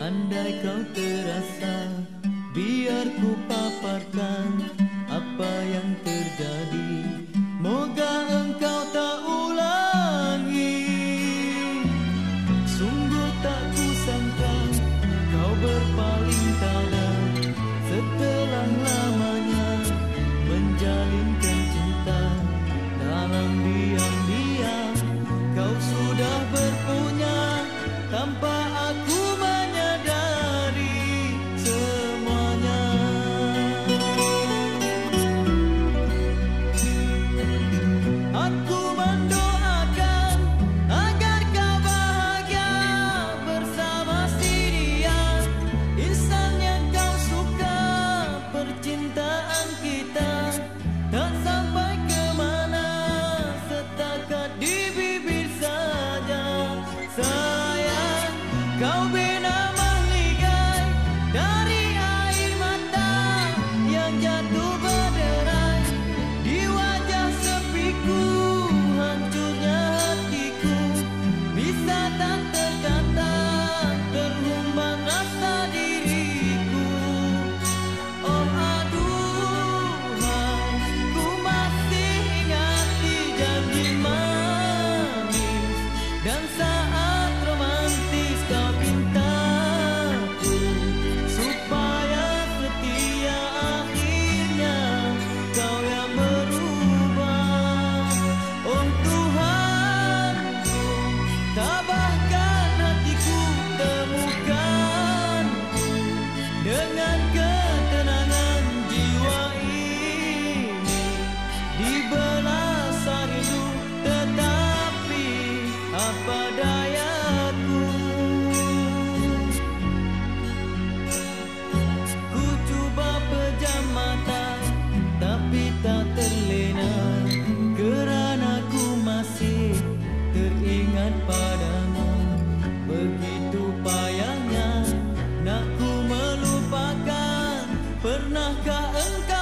Andai kau ter ka engkau